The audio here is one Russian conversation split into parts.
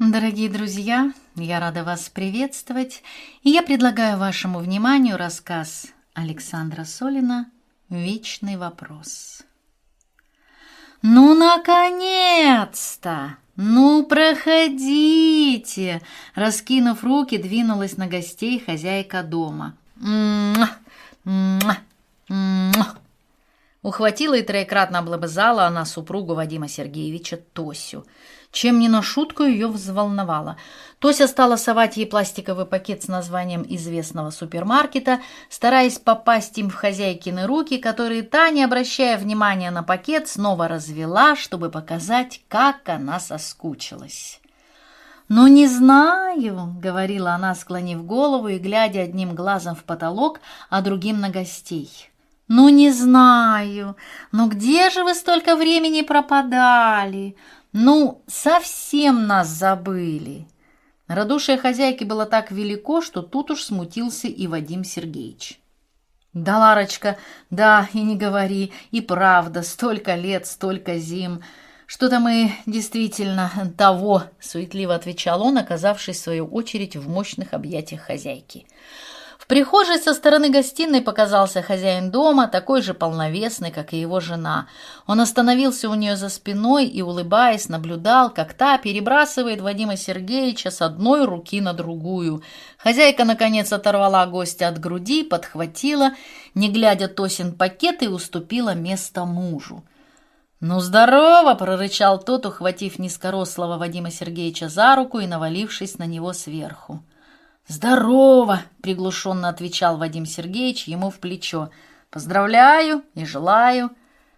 Дорогие друзья, я рада вас приветствовать, и я предлагаю вашему вниманию рассказ Александра Солина «Вечный вопрос». «Ну, наконец-то! Ну, проходите!» Раскинув руки, двинулась на гостей хозяйка дома. Ухватила и троекратно облобызала она супругу Вадима Сергеевича Тосю – чем не на шутку ее взволновало. Тося стала совать ей пластиковый пакет с названием известного супермаркета, стараясь попасть им в хозяйкины руки, которые та, не обращая внимания на пакет, снова развела, чтобы показать, как она соскучилась. «Ну, не знаю», — говорила она, склонив голову и глядя одним глазом в потолок, а другим на гостей. «Ну, не знаю. Ну, где же вы столько времени пропадали? Ну, совсем нас забыли. Радушие хозяйки было так велико, что тут уж смутился и Вадим Сергеевич. «Да, Ларочка, да, и не говори, и правда, столько лет, столько зим. Что-то мы действительно того», — суетливо отвечал он, оказавшись в свою очередь в мощных объятиях хозяйки прихожей со стороны гостиной показался хозяин дома, такой же полновесный, как и его жена. Он остановился у нее за спиной и, улыбаясь, наблюдал, как та перебрасывает Вадима Сергеевича с одной руки на другую. Хозяйка, наконец, оторвала гостя от груди, подхватила, не глядя Тосин пакет и уступила место мужу. «Ну, здорово!» – прорычал тот, ухватив низкорослого Вадима Сергеевича за руку и навалившись на него сверху. «Здорово!» — приглушенно отвечал Вадим Сергеевич ему в плечо. «Поздравляю и желаю!»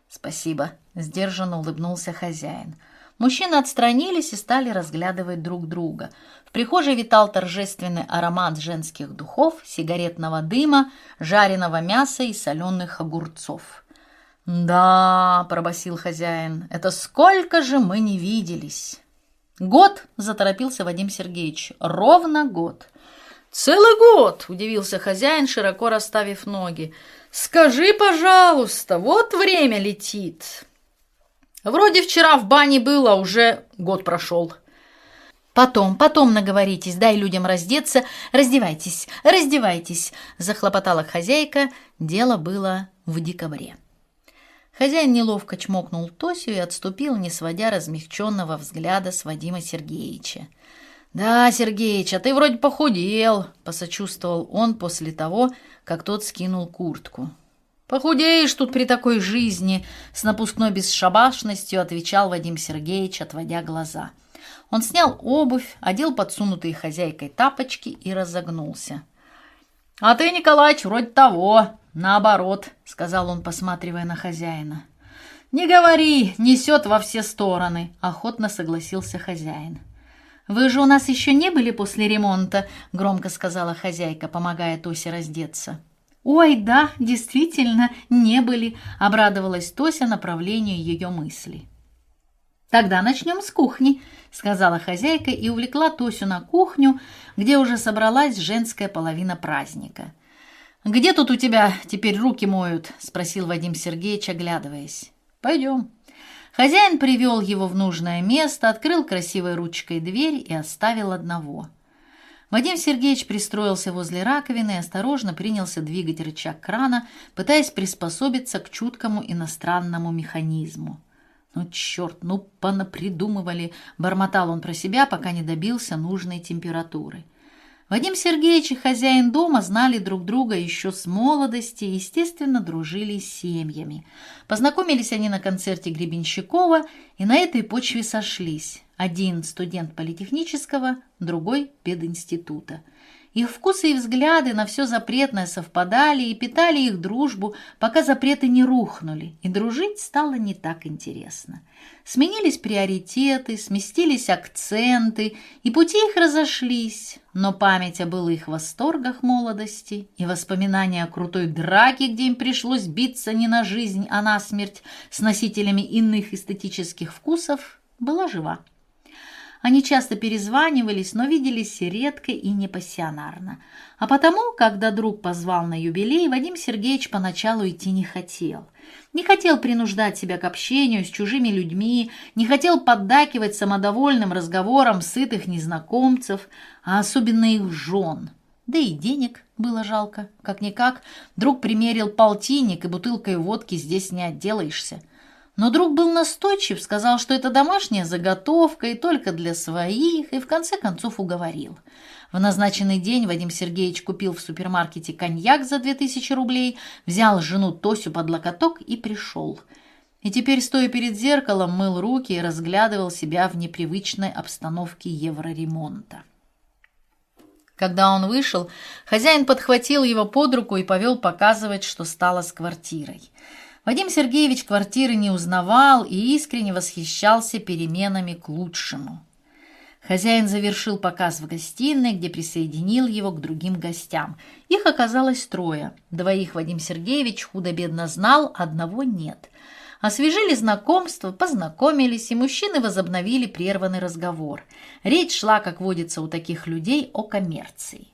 «Спасибо!» — сдержанно улыбнулся хозяин. Мужчины отстранились и стали разглядывать друг друга. В прихожей витал торжественный аромат женских духов, сигаретного дыма, жареного мяса и соленых огурцов. «Да», — пробасил хозяин, — «это сколько же мы не виделись!» «Год!» — заторопился Вадим Сергеевич. «Ровно год!» «Целый год!» – удивился хозяин, широко расставив ноги. «Скажи, пожалуйста, вот время летит!» «Вроде вчера в бане было, уже год прошел». «Потом, потом наговоритесь, дай людям раздеться. Раздевайтесь, раздевайтесь!» – захлопотала хозяйка. Дело было в декабре. Хозяин неловко чмокнул Тосю и отступил, не сводя размягченного взгляда с Вадима Сергеевича. «Да, Сергеич, а ты вроде похудел», — посочувствовал он после того, как тот скинул куртку. «Похудеешь тут при такой жизни», — с напускной бесшабашностью отвечал Вадим Сергеевич, отводя глаза. Он снял обувь, одел подсунутые хозяйкой тапочки и разогнулся. «А ты, Николаич, вроде того, наоборот», — сказал он, посматривая на хозяина. «Не говори, несет во все стороны», — охотно согласился хозяин. «Вы же у нас еще не были после ремонта», — громко сказала хозяйка, помогая Тосе раздеться. «Ой, да, действительно, не были», — обрадовалась Тося направлению ее мысли. «Тогда начнем с кухни», — сказала хозяйка и увлекла Тосю на кухню, где уже собралась женская половина праздника. «Где тут у тебя теперь руки моют?» — спросил Вадим Сергеевич, оглядываясь. «Пойдем». Хозяин привел его в нужное место, открыл красивой ручкой дверь и оставил одного. Вадим Сергеевич пристроился возле раковины и осторожно принялся двигать рычаг крана, пытаясь приспособиться к чуткому иностранному механизму. «Ну, черт, ну, понапридумывали!» — бормотал он про себя, пока не добился нужной температуры. Вадим Сергеевич и хозяин дома знали друг друга еще с молодости и, естественно, дружили с семьями. Познакомились они на концерте Гребенщикова и на этой почве сошлись. Один студент политехнического, другой пединститута. Их вкусы и взгляды на все запретное совпадали и питали их дружбу, пока запреты не рухнули, и дружить стало не так интересно. Сменились приоритеты, сместились акценты, и пути их разошлись, но память о былых восторгах молодости и воспоминания о крутой драке, где им пришлось биться не на жизнь, а на смерть с носителями иных эстетических вкусов, была жива. Они часто перезванивались, но виделись редко и непассионарно. А потому, когда друг позвал на юбилей, Вадим Сергеевич поначалу идти не хотел. Не хотел принуждать себя к общению с чужими людьми, не хотел поддакивать самодовольным разговорам сытых незнакомцев, а особенно их жен. Да и денег было жалко. Как-никак, друг примерил полтинник, и бутылкой водки здесь не отделаешься. Но друг был настойчив, сказал, что это домашняя заготовка и только для своих, и в конце концов уговорил. В назначенный день Вадим Сергеевич купил в супермаркете коньяк за 2000 рублей, взял жену Тосю под локоток и пришел. И теперь, стоя перед зеркалом, мыл руки и разглядывал себя в непривычной обстановке евроремонта. Когда он вышел, хозяин подхватил его под руку и повел показывать, что стало с квартирой. Вадим Сергеевич квартиры не узнавал и искренне восхищался переменами к лучшему. Хозяин завершил показ в гостиной, где присоединил его к другим гостям. Их оказалось трое. Двоих Вадим Сергеевич худо-бедно знал, одного нет. Освежили знакомство, познакомились, и мужчины возобновили прерванный разговор. Речь шла, как водится у таких людей, о коммерции.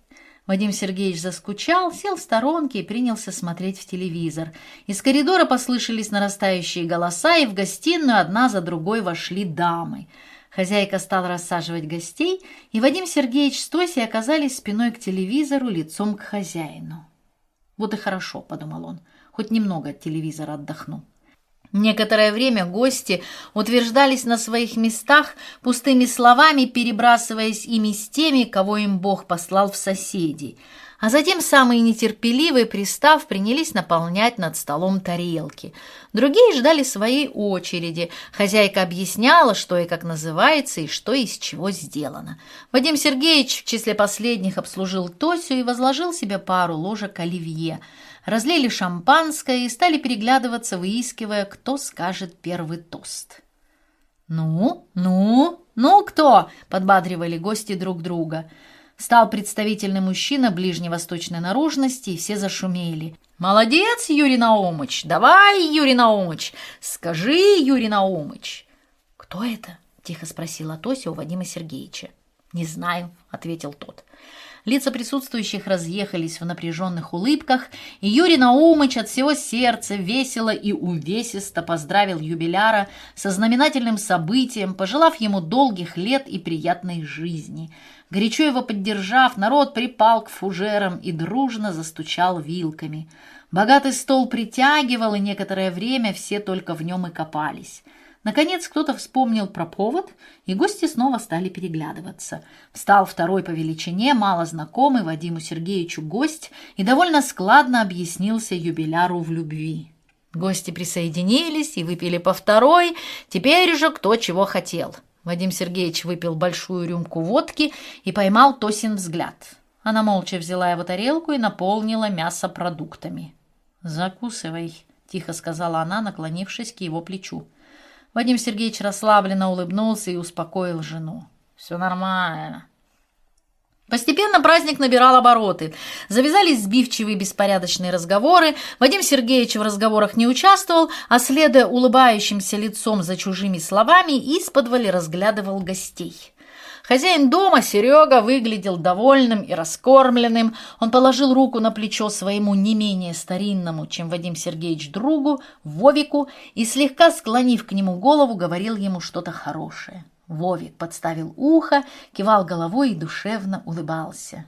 Вадим Сергеевич заскучал, сел в сторонке и принялся смотреть в телевизор. Из коридора послышались нарастающие голоса, и в гостиную одна за другой вошли дамы. Хозяйка стала рассаживать гостей, и Вадим Сергеевич с Тосей оказались спиной к телевизору, лицом к хозяину. «Вот и хорошо», — подумал он, — «хоть немного от телевизора отдохну». Некоторое время гости утверждались на своих местах пустыми словами, перебрасываясь ими с теми, кого им Бог послал в соседей. А затем самые нетерпеливые, пристав, принялись наполнять над столом тарелки. Другие ждали своей очереди. Хозяйка объясняла, что и как называется, и что из чего сделано. Вадим Сергеевич в числе последних обслужил Тосю и возложил себе пару ложек оливье – разлили шампанское и стали переглядываться, выискивая, кто скажет первый тост. «Ну, ну, ну кто?» – подбадривали гости друг друга. Стал представительный мужчина ближневосточной наружности, и все зашумели. «Молодец, Юрий Наумыч! Давай, Юрий Наумыч! Скажи, Юрий Наумыч!» «Кто это?» – тихо спросила Тося у Вадима Сергеевича. «Не знаю», – ответил тот. Лица присутствующих разъехались в напряженных улыбках, и Юрий Наумыч от всего сердца весело и увесисто поздравил юбиляра со знаменательным событием, пожелав ему долгих лет и приятной жизни. Горячо его поддержав, народ припал к фужерам и дружно застучал вилками. Богатый стол притягивал, и некоторое время все только в нем и копались. Наконец кто-то вспомнил про повод, и гости снова стали переглядываться. Встал второй по величине, мало знакомый Вадиму Сергеевичу гость и довольно складно объяснился юбиляру в любви. Гости присоединились и выпили по второй, теперь же кто чего хотел. Вадим Сергеевич выпил большую рюмку водки и поймал Тосин взгляд. Она молча взяла его тарелку и наполнила мясо продуктами. «Закусывай», — тихо сказала она, наклонившись к его плечу. Вадим Сергеевич расслабленно улыбнулся и успокоил жену. «Все нормально». Постепенно праздник набирал обороты. Завязались сбивчивые беспорядочные разговоры. Вадим Сергеевич в разговорах не участвовал, а, следуя улыбающимся лицом за чужими словами, из-под разглядывал гостей. Хозяин дома, Серега, выглядел довольным и раскормленным. Он положил руку на плечо своему не менее старинному, чем Вадим Сергеевич, другу, Вовику, и, слегка склонив к нему голову, говорил ему что-то хорошее. Вовик подставил ухо, кивал головой и душевно улыбался.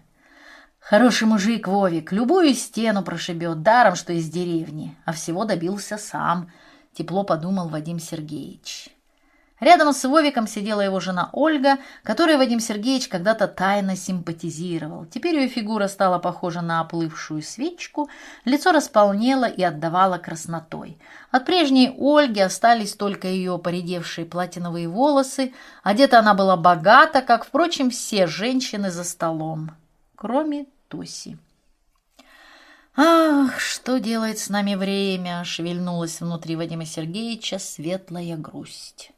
Хороший мужик Вовик, любую стену прошибет, даром, что из деревни, а всего добился сам, тепло подумал Вадим Сергеевич. Рядом с Вовиком сидела его жена Ольга, которой Вадим Сергеевич когда-то тайно симпатизировал. Теперь ее фигура стала похожа на оплывшую свечку, лицо располнело и отдавало краснотой. От прежней Ольги остались только ее поредевшие платиновые волосы. Одета она была богата, как, впрочем, все женщины за столом, кроме Тоси. «Ах, что делает с нами время!» — шевельнулась внутри Вадима Сергеевича светлая грусть.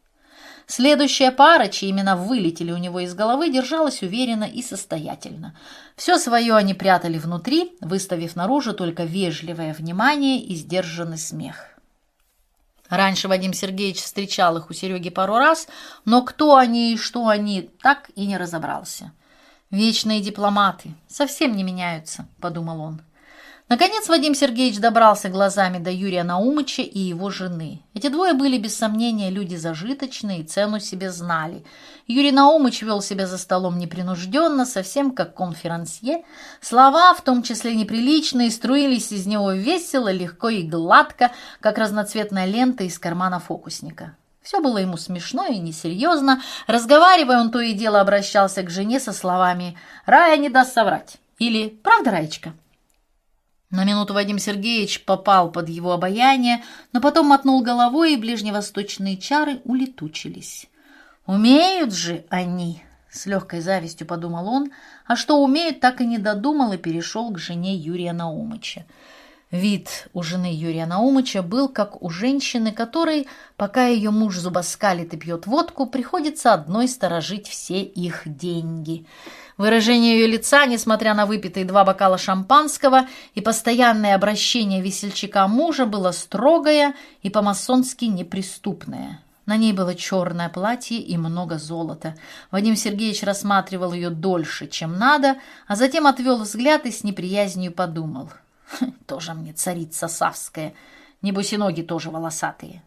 Следующая пара, чьи имена вылетели у него из головы, держалась уверенно и состоятельно. Все свое они прятали внутри, выставив наружу только вежливое внимание и сдержанный смех. Раньше Вадим Сергеевич встречал их у Сереги пару раз, но кто они и что они, так и не разобрался. «Вечные дипломаты совсем не меняются», — подумал он. Наконец Вадим Сергеевич добрался глазами до Юрия Наумыча и его жены. Эти двое были, без сомнения, люди зажиточные и цену себе знали. Юрий Наумыч вел себя за столом непринужденно, совсем как конферансье. Слова, в том числе неприличные, струились из него весело, легко и гладко, как разноцветная лента из кармана фокусника. Все было ему смешно и несерьезно. Разговаривая, он то и дело обращался к жене со словами «Рая не даст соврать» или «Правда, Раечка?» На минуту Вадим Сергеевич попал под его обаяние, но потом мотнул головой, и ближневосточные чары улетучились. «Умеют же они!» — с легкой завистью подумал он, а что умеют, так и не додумал и перешел к жене Юрия Наумыча. Вид у жены Юрия Наумыча был как у женщины, которой, пока ее муж зубоскалит и пьет водку, приходится одной сторожить все их деньги — Выражение ее лица, несмотря на выпитые два бокала шампанского и постоянное обращение весельчака мужа, было строгое и по-масонски неприступное. На ней было черное платье и много золота. Вадим Сергеевич рассматривал ее дольше, чем надо, а затем отвел взгляд и с неприязнью подумал. «Хм, «Тоже мне царица Савская, небось и ноги тоже волосатые».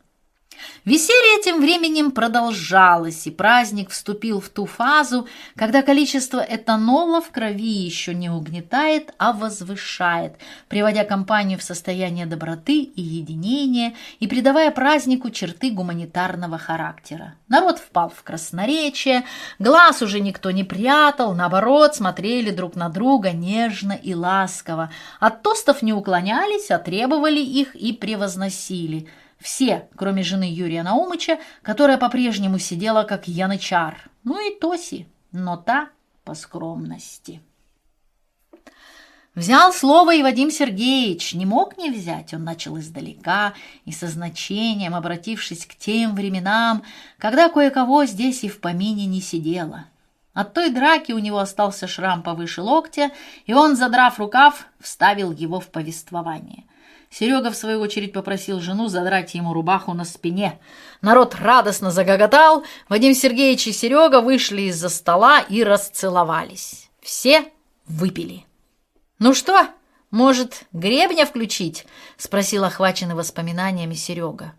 Веселье тем временем продолжалось, и праздник вступил в ту фазу, когда количество этанола в крови еще не угнетает, а возвышает, приводя компанию в состояние доброты и единения и придавая празднику черты гуманитарного характера. Народ впал в красноречие, глаз уже никто не прятал, наоборот, смотрели друг на друга нежно и ласково. От тостов не уклонялись, а требовали их и превозносили – все, кроме жены Юрия Наумыча, которая по-прежнему сидела как янычар. Ну и Тоси, но та по скромности. Взял слово и Вадим Сергеевич, не мог не взять. Он начал издалека и со значением, обратившись к тем временам, когда кое-кого здесь и в помине не сидело. От той драки у него остался шрам повыше локтя, и он, задрав рукав, вставил его в повествование – Серега, в свою очередь, попросил жену задрать ему рубаху на спине. Народ радостно загоготал. Вадим Сергеевич и Серега вышли из-за стола и расцеловались. Все выпили. «Ну что, может, гребня включить?» — спросил охваченный воспоминаниями Серега.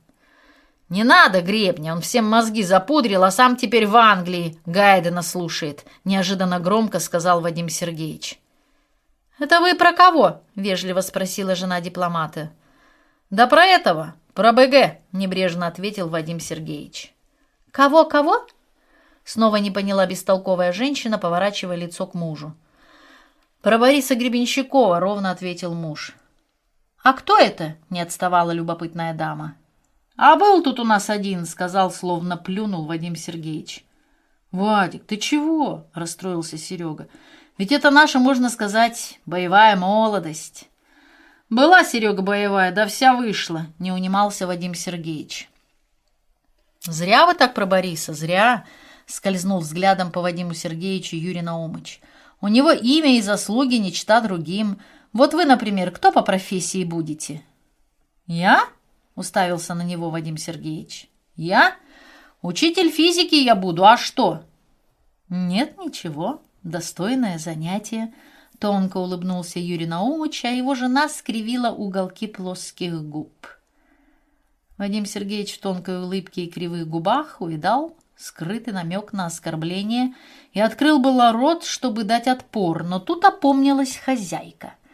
«Не надо гребня, он всем мозги запудрил, а сам теперь в Англии Гайдена слушает», — неожиданно громко сказал Вадим Сергеевич. «Это вы про кого?» — вежливо спросила жена дипломата. «Да про этого, про БГ», — небрежно ответил Вадим Сергеевич. «Кого-кого?» Снова не поняла бестолковая женщина, поворачивая лицо к мужу. «Про Бориса Гребенщикова», — ровно ответил муж. «А кто это?» — не отставала любопытная дама. «А был тут у нас один», — сказал, словно плюнул Вадим Сергеевич. «Вадик, ты чего?» — расстроился Серега. Ведь это наша, можно сказать, боевая молодость. Была, Серега, боевая, да вся вышла, не унимался Вадим Сергеевич. Зря вы так про Бориса, зря, скользнул взглядом по Вадиму Сергеевичу Юрий Наумыч. У него имя и заслуги не чита другим. Вот вы, например, кто по профессии будете? Я? Уставился на него Вадим Сергеевич. Я? Учитель физики я буду, а что? Нет, ничего. Достойное занятие. Тонко улыбнулся Юрий Наумыч, а его жена скривила уголки плоских губ. Вадим Сергеевич в тонкой улыбке и кривых губах увидал скрытый намек на оскорбление и открыл было рот, чтобы дать отпор, но тут опомнилась хозяйка —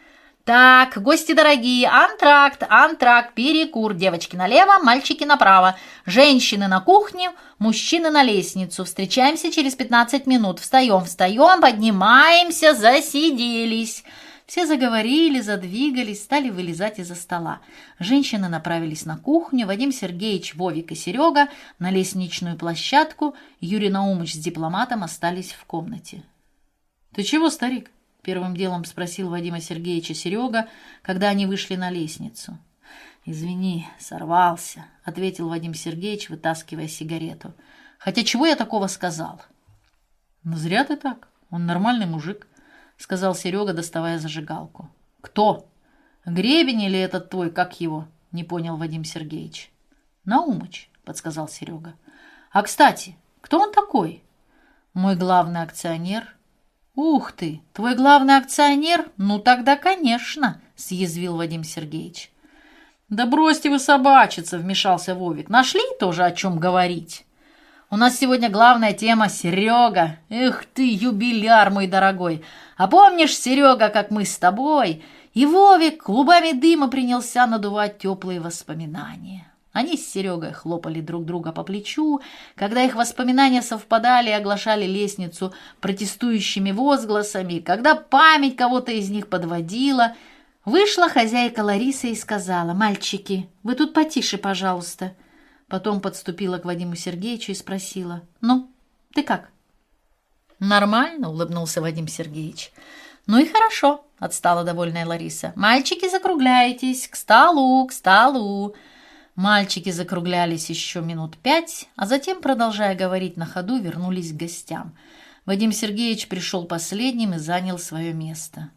так, гости дорогие, антракт, антракт, перекур. Девочки налево, мальчики направо. Женщины на кухню, мужчины на лестницу. Встречаемся через 15 минут. Встаем, встаем, поднимаемся, засиделись. Все заговорили, задвигались, стали вылезать из-за стола. Женщины направились на кухню, Вадим Сергеевич, Вовик и Серега на лестничную площадку, Юрий Наумыч с дипломатом остались в комнате. «Ты чего, старик?» Первым делом спросил Вадима Сергеевича Серега, когда они вышли на лестницу. «Извини, сорвался», — ответил Вадим Сергеевич, вытаскивая сигарету. «Хотя чего я такого сказал?» «Ну, зря ты так. Он нормальный мужик», — сказал Серега, доставая зажигалку. «Кто? Гребень или этот твой, как его?» — не понял Вадим Сергеевич. Наумыч, подсказал Серега. А, кстати, кто он такой? Мой главный акционер. Ух ты, твой главный акционер? Ну тогда, конечно, съязвил Вадим Сергеевич. Да бросьте вы собачиться, вмешался Вовик. Нашли тоже о чем говорить. У нас сегодня главная тема Серега. Эх ты, юбиляр мой дорогой. А помнишь, Серега, как мы с тобой? И Вовик клубами дыма принялся надувать теплые воспоминания. Они с Серегой хлопали друг друга по плечу, когда их воспоминания совпадали и оглашали лестницу протестующими возгласами, когда память кого-то из них подводила. Вышла хозяйка Лариса и сказала, «Мальчики, вы тут потише, пожалуйста». Потом подступила к Вадиму Сергеевичу и спросила, «Ну, ты как?» «Нормально», — улыбнулся Вадим Сергеевич. «Ну и хорошо», — отстала довольная Лариса. «Мальчики, закругляйтесь, к столу, к столу». Мальчики закруглялись еще минут пять, а затем, продолжая говорить на ходу, вернулись к гостям. Вадим Сергеевич пришел последним и занял свое место.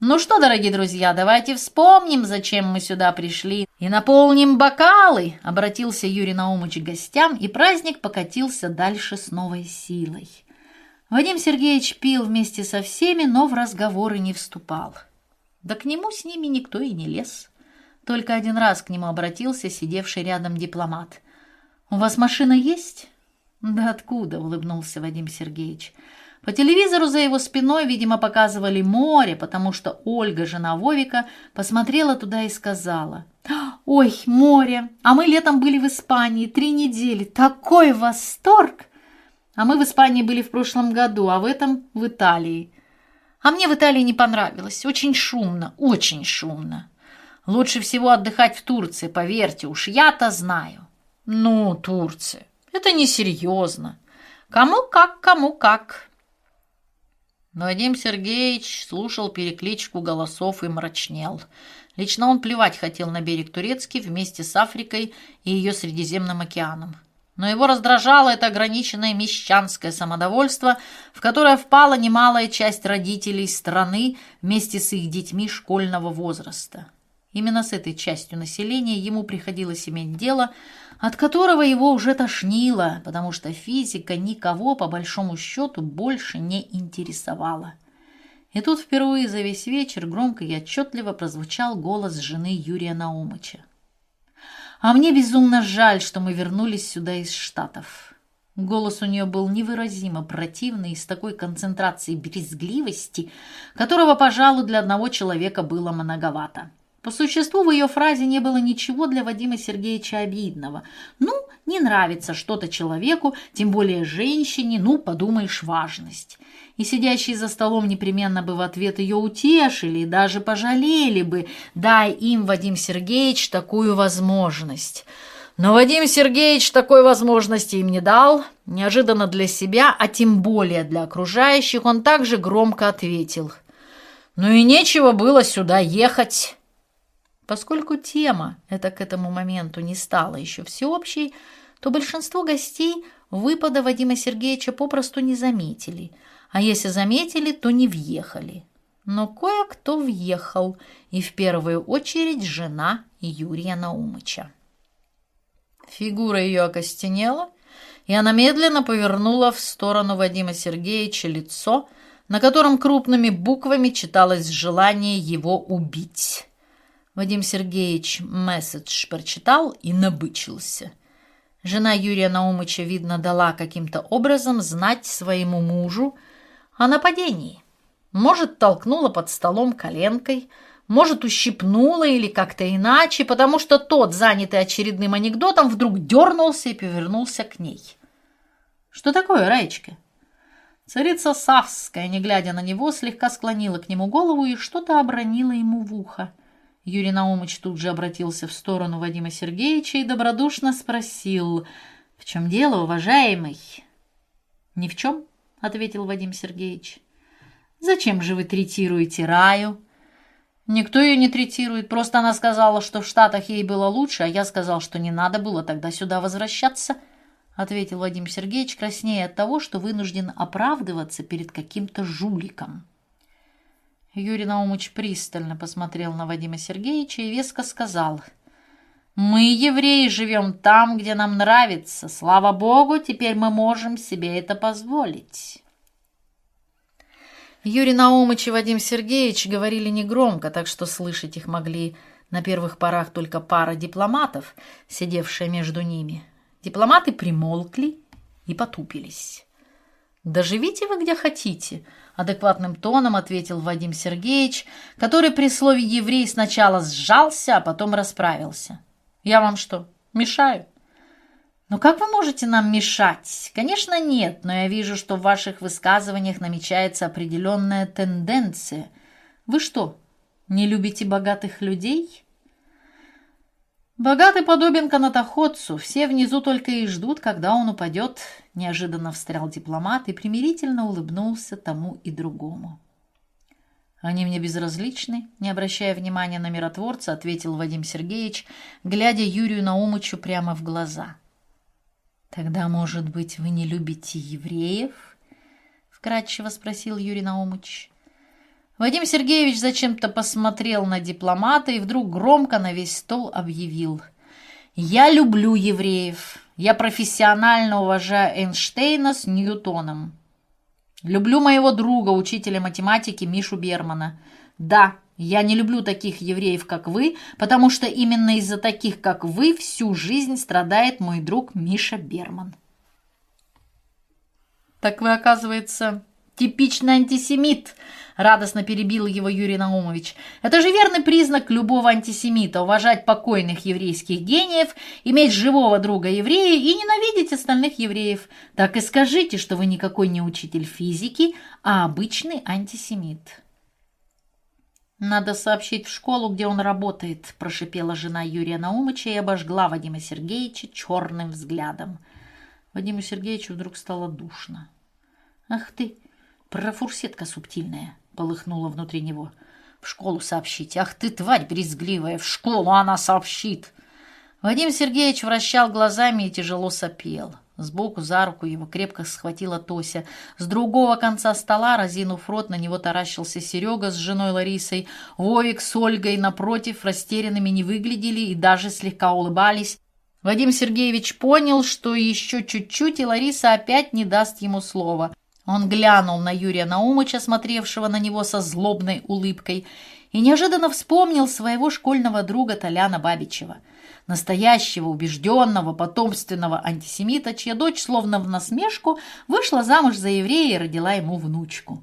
«Ну что, дорогие друзья, давайте вспомним, зачем мы сюда пришли, и наполним бокалы!» — обратился Юрий Наумыч к гостям, и праздник покатился дальше с новой силой. Вадим Сергеевич пил вместе со всеми, но в разговоры не вступал. Да к нему с ними никто и не лез. Только один раз к нему обратился сидевший рядом дипломат. «У вас машина есть?» «Да откуда?» — улыбнулся Вадим Сергеевич. По телевизору за его спиной, видимо, показывали море, потому что Ольга, жена Вовика, посмотрела туда и сказала. «Ой, море! А мы летом были в Испании три недели. Такой восторг!» «А мы в Испании были в прошлом году, а в этом в Италии. А мне в Италии не понравилось. Очень шумно, очень шумно». Лучше всего отдыхать в Турции, поверьте, уж я-то знаю. Ну, Турция, это несерьезно. Кому как, кому как. Вадим Сергеевич слушал перекличку голосов и мрачнел. Лично он плевать хотел на берег Турецкий вместе с Африкой и ее Средиземным океаном. Но его раздражало это ограниченное мещанское самодовольство, в которое впала немалая часть родителей страны вместе с их детьми школьного возраста. Именно с этой частью населения ему приходилось иметь дело, от которого его уже тошнило, потому что физика никого, по большому счету, больше не интересовала. И тут впервые за весь вечер громко и отчетливо прозвучал голос жены Юрия Наумыча. «А мне безумно жаль, что мы вернулись сюда из Штатов». Голос у нее был невыразимо противный и с такой концентрацией брезгливости, которого, пожалуй, для одного человека было многовато. По существу в ее фразе не было ничего для Вадима Сергеевича обидного. Ну, не нравится что-то человеку, тем более женщине, ну, подумаешь, важность. И сидящие за столом непременно бы в ответ ее утешили даже пожалели бы, дай им, Вадим Сергеевич, такую возможность. Но Вадим Сергеевич такой возможности им не дал. Неожиданно для себя, а тем более для окружающих, он также громко ответил. «Ну и нечего было сюда ехать». Поскольку тема эта к этому моменту не стала еще всеобщей, то большинство гостей выпада Вадима Сергеевича попросту не заметили, а если заметили, то не въехали. Но кое-кто въехал, и в первую очередь жена Юрия Наумыча. Фигура ее окостенела, и она медленно повернула в сторону Вадима Сергеевича лицо, на котором крупными буквами читалось желание его убить. Вадим Сергеевич месседж прочитал и набычился. Жена Юрия Наумыча, видно, дала каким-то образом знать своему мужу о нападении. Может, толкнула под столом коленкой, может, ущипнула или как-то иначе, потому что тот, занятый очередным анекдотом, вдруг дернулся и повернулся к ней. «Что такое, Раечка?» Царица Савская, не глядя на него, слегка склонила к нему голову и что-то обронила ему в ухо. Юрий Наумыч тут же обратился в сторону Вадима Сергеевича и добродушно спросил, «В чем дело, уважаемый?» «Ни в чем», — ответил Вадим Сергеевич. «Зачем же вы третируете Раю?» «Никто ее не третирует, просто она сказала, что в Штатах ей было лучше, а я сказал, что не надо было тогда сюда возвращаться», — ответил Вадим Сергеевич, краснея от того, что вынужден оправдываться перед каким-то жуликом. Юрий Наумыч пристально посмотрел на Вадима Сергеевича и веско сказал. Мы, евреи, живем там, где нам нравится. Слава Богу, теперь мы можем себе это позволить. Юрий Наумыч и Вадим Сергеевич говорили негромко, так что слышать их могли на первых порах только пара дипломатов, сидевшая между ними. Дипломаты примолкли и потупились. «Да живите вы где хотите», — адекватным тоном ответил Вадим Сергеевич, который при слове «еврей» сначала сжался, а потом расправился. Я вам что, мешаю? Но как вы можете нам мешать? Конечно, нет, но я вижу, что в ваших высказываниях намечается определенная тенденция. Вы что, не любите богатых людей? Богатый подобен канатоходцу, все внизу только и ждут, когда он упадет. Неожиданно встрял дипломат и примирительно улыбнулся тому и другому. «Они мне безразличны», — не обращая внимания на миротворца, ответил Вадим Сергеевич, глядя Юрию Наумычу прямо в глаза. «Тогда, может быть, вы не любите евреев?» — вкратчиво спросил Юрий Наумыч. Вадим Сергеевич зачем-то посмотрел на дипломата и вдруг громко на весь стол объявил. «Я люблю евреев. Я профессионально уважаю Эйнштейна с Ньютоном. Люблю моего друга, учителя математики Мишу Бермана. Да, я не люблю таких евреев, как вы, потому что именно из-за таких, как вы, всю жизнь страдает мой друг Миша Берман. Так вы, оказывается, типичный антисемит, радостно перебил его Юрий Наумович. Это же верный признак любого антисемита – уважать покойных еврейских гениев, иметь живого друга еврея и ненавидеть остальных евреев. Так и скажите, что вы никакой не учитель физики, а обычный антисемит. «Надо сообщить в школу, где он работает», – прошипела жена Юрия Наумыча и обожгла Вадима Сергеевича черным взглядом. Вадиму Сергеевичу вдруг стало душно. «Ах ты, профурсетка субтильная!» полыхнуло внутри него. «В школу сообщить! Ах ты, тварь брезгливая! В школу она сообщит!» Вадим Сергеевич вращал глазами и тяжело сопел. Сбоку за руку его крепко схватила Тося. С другого конца стола, разинув рот, на него таращился Серега с женой Ларисой. Вовик с Ольгой, напротив, растерянными не выглядели и даже слегка улыбались. Вадим Сергеевич понял, что еще чуть-чуть, и Лариса опять не даст ему слова. Он глянул на Юрия Наумыча, смотревшего на него со злобной улыбкой, и неожиданно вспомнил своего школьного друга Толяна Бабичева, настоящего, убежденного, потомственного антисемита, чья дочь, словно в насмешку, вышла замуж за еврея и родила ему внучку.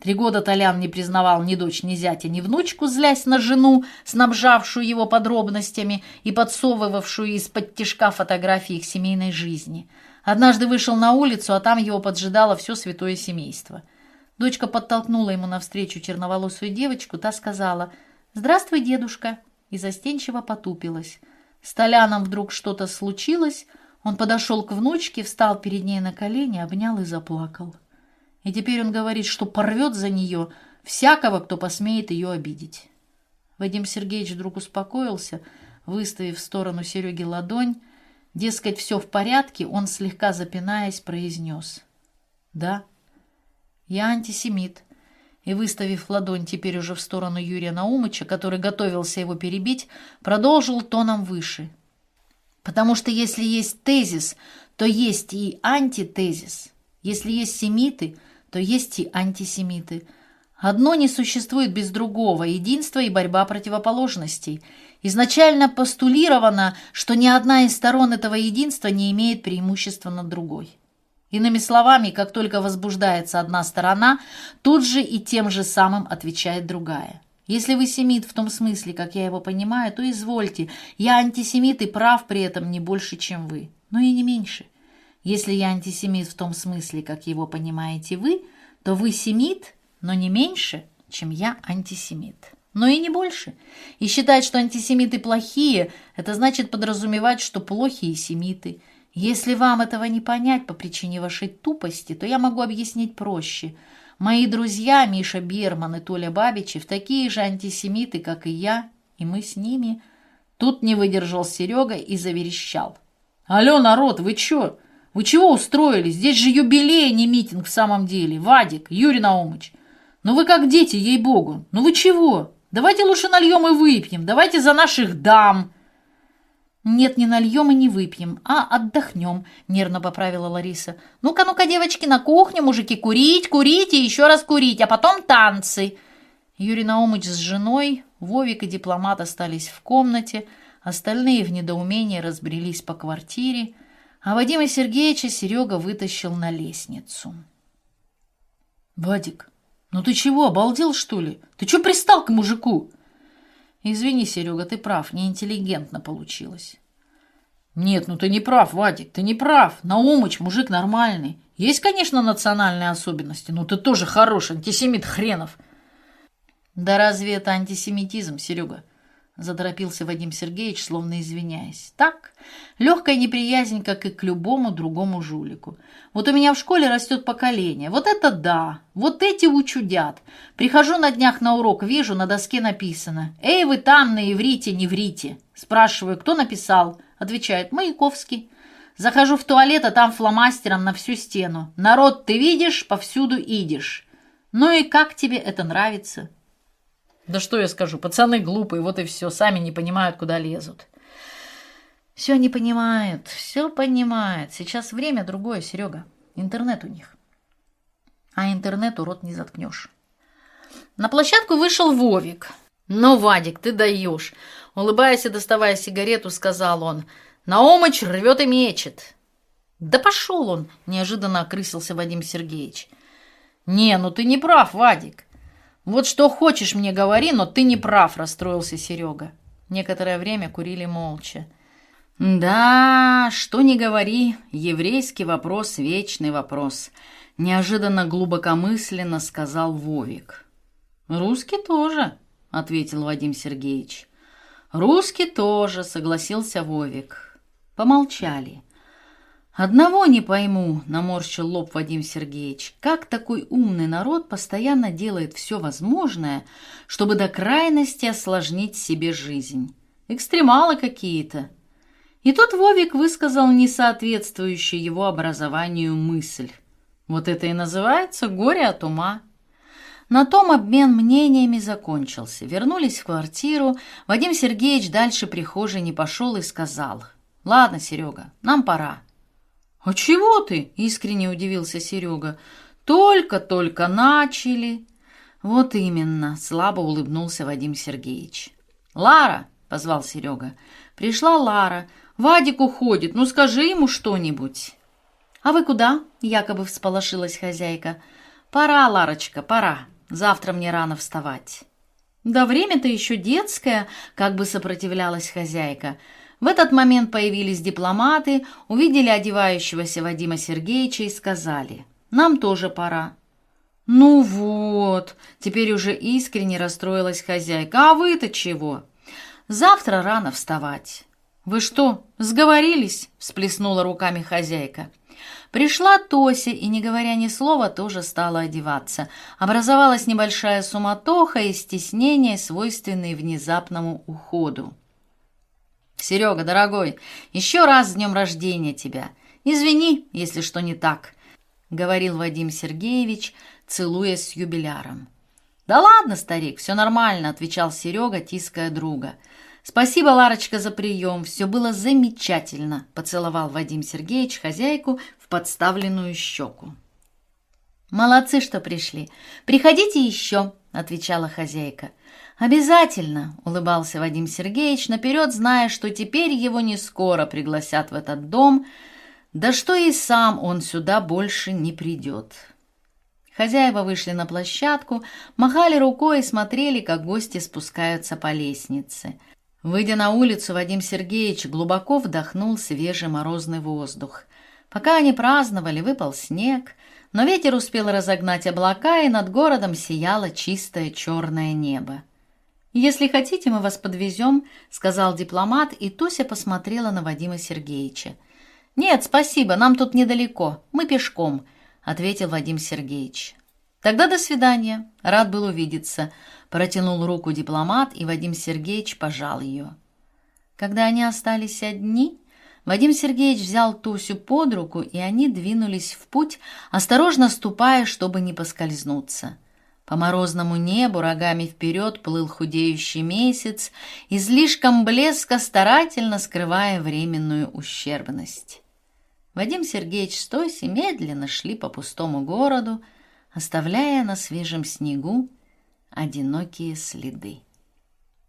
Три года Толян не признавал ни дочь, ни зятя, ни внучку, злясь на жену, снабжавшую его подробностями и подсовывавшую из-под тишка фотографии их семейной жизни – Однажды вышел на улицу, а там его поджидало все святое семейство. Дочка подтолкнула ему навстречу черноволосую девочку, та сказала «Здравствуй, дедушка», и застенчиво потупилась. С Толяном вдруг что-то случилось, он подошел к внучке, встал перед ней на колени, обнял и заплакал. И теперь он говорит, что порвет за нее всякого, кто посмеет ее обидеть. Вадим Сергеевич вдруг успокоился, выставив в сторону Сереги ладонь, Дескать, все в порядке, он, слегка запинаясь, произнес. «Да, я антисемит». И, выставив ладонь теперь уже в сторону Юрия Наумыча, который готовился его перебить, продолжил тоном выше. «Потому что если есть тезис, то есть и антитезис. Если есть семиты, то есть и антисемиты. Одно не существует без другого, единство и борьба противоположностей – Изначально постулировано, что ни одна из сторон этого единства не имеет преимущества над другой. Иными словами, как только возбуждается одна сторона, тут же и тем же самым отвечает другая. Если вы семит в том смысле, как я его понимаю, то извольте, я антисемит и прав при этом не больше, чем вы, но и не меньше. Если я антисемит в том смысле, как его понимаете вы, то вы семит, но не меньше, чем я антисемит но и не больше. И считать, что антисемиты плохие, это значит подразумевать, что плохие семиты. Если вам этого не понять по причине вашей тупости, то я могу объяснить проще. Мои друзья Миша Берман и Толя Бабичев такие же антисемиты, как и я, и мы с ними. Тут не выдержал Серега и заверещал. «Алло, народ, вы чё? Вы чего устроили? Здесь же юбилей, а не митинг в самом деле. Вадик, Юрий Наумыч. Ну вы как дети, ей-богу. Ну вы чего?» Давайте лучше нальем и выпьем. Давайте за наших дам. «Нет, не нальем и не выпьем, а отдохнем», — нервно поправила Лариса. «Ну-ка, ну-ка, девочки, на кухню, мужики, курить, курить и еще раз курить, а потом танцы». Юрий Наумыч с женой, Вовик и дипломат остались в комнате, остальные в недоумении разбрелись по квартире, а Вадима Сергеевича Серега вытащил на лестницу. «Вадик, ну ты чего, обалдел, что ли? Ты чего пристал к мужику?» «Извини, Серега, ты прав, неинтеллигентно получилось». «Нет, ну ты не прав, Вадик, ты не прав. Наумыч мужик нормальный. Есть, конечно, национальные особенности, но ты тоже хороший, антисемит хренов». «Да разве это антисемитизм, Серега?» Заторопился Вадим Сергеевич, словно извиняясь. «Так, легкая неприязнь, как и к любому другому жулику. Вот у меня в школе растет поколение. Вот это да! Вот эти учудят. Прихожу на днях на урок, вижу, на доске написано. «Эй, вы там, на иврите, не врите!» Спрашиваю, кто написал? Отвечает, Маяковский. Захожу в туалет, а там фломастером на всю стену. «Народ, ты видишь, повсюду идешь». Ну и как тебе это нравится?» Да что я скажу, пацаны глупые, вот и все, сами не понимают, куда лезут. Все не понимают, все понимают. Сейчас время другое, Серега. Интернет у них. А интернету рот не заткнешь. На площадку вышел Вовик. «Ну, Вадик, ты даешь!» Улыбаясь и доставая сигарету, сказал он. «Наумыч рвет и мечет!» «Да пошел он!» – неожиданно окрысился Вадим Сергеевич. «Не, ну ты не прав, Вадик. «Вот что хочешь мне говори, но ты не прав», — расстроился Серега. Некоторое время курили молча. «Да, что не говори, еврейский вопрос — вечный вопрос», — неожиданно глубокомысленно сказал Вовик. «Русский тоже», — ответил Вадим Сергеевич. «Русский тоже», — согласился Вовик. Помолчали. «Одного не пойму», — наморщил лоб Вадим Сергеевич, «как такой умный народ постоянно делает все возможное, чтобы до крайности осложнить себе жизнь? Экстремалы какие-то». И тут Вовик высказал несоответствующую его образованию мысль. Вот это и называется горе от ума. На том обмен мнениями закончился. Вернулись в квартиру. Вадим Сергеевич дальше прихожей не пошел и сказал, «Ладно, Серега, нам пора». «А чего ты?» — искренне удивился Серега. «Только-только начали». «Вот именно», — слабо улыбнулся Вадим Сергеевич. «Лара!» — позвал Серега. «Пришла Лара. Вадик уходит. Ну, скажи ему что-нибудь». «А вы куда?» — якобы всполошилась хозяйка. «Пора, Ларочка, пора. Завтра мне рано вставать». «Да время-то еще детское», — как бы сопротивлялась хозяйка. В этот момент появились дипломаты, увидели одевающегося Вадима Сергеевича и сказали «Нам тоже пора». «Ну вот», — теперь уже искренне расстроилась хозяйка, «а вы-то чего?» «Завтра рано вставать». «Вы что, сговорились?» — всплеснула руками хозяйка. Пришла Тося и, не говоря ни слова, тоже стала одеваться. Образовалась небольшая суматоха и стеснение, свойственные внезапному уходу. «Серега, дорогой, еще раз с днем рождения тебя. Извини, если что не так», — говорил Вадим Сергеевич, целуясь с юбиляром. «Да ладно, старик, все нормально», — отвечал Серега, тиская друга. «Спасибо, Ларочка, за прием. Все было замечательно», — поцеловал Вадим Сергеевич хозяйку в подставленную щеку. «Молодцы, что пришли. Приходите еще», — отвечала хозяйка. «Обязательно», — улыбался Вадим Сергеевич, наперед зная, что теперь его не скоро пригласят в этот дом, да что и сам он сюда больше не придет. Хозяева вышли на площадку, махали рукой и смотрели, как гости спускаются по лестнице. Выйдя на улицу, Вадим Сергеевич глубоко вдохнул свежий морозный воздух. Пока они праздновали, выпал снег, но ветер успел разогнать облака, и над городом сияло чистое черное небо. «Если хотите, мы вас подвезем», — сказал дипломат, и Тося посмотрела на Вадима Сергеевича. «Нет, спасибо, нам тут недалеко, мы пешком», — ответил Вадим Сергеевич. «Тогда до свидания. Рад был увидеться», — протянул руку дипломат, и Вадим Сергеевич пожал ее. Когда они остались одни, Вадим Сергеевич взял Тосю под руку, и они двинулись в путь, осторожно ступая, чтобы не поскользнуться. По морозному небу рогами вперед плыл худеющий месяц, излишком блеска старательно скрывая временную ущербность. Вадим Сергеевич с Тоси медленно шли по пустому городу, оставляя на свежем снегу одинокие следы.